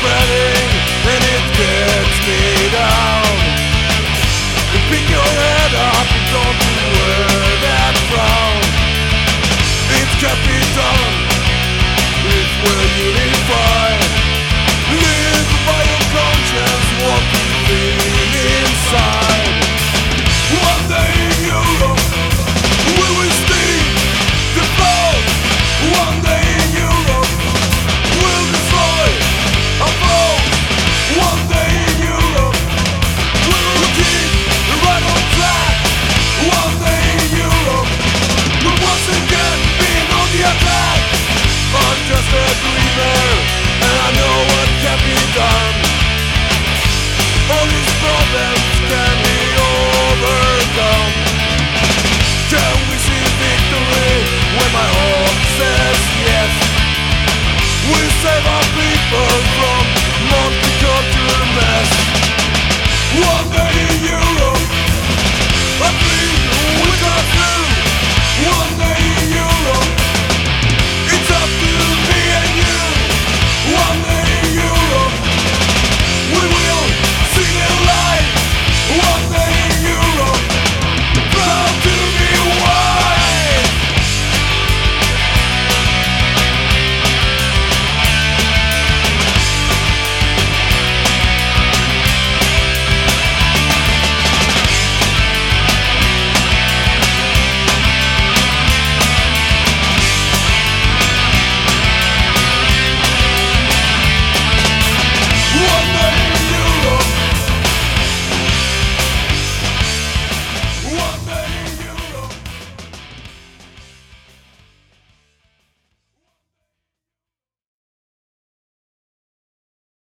spreading and it gets me down.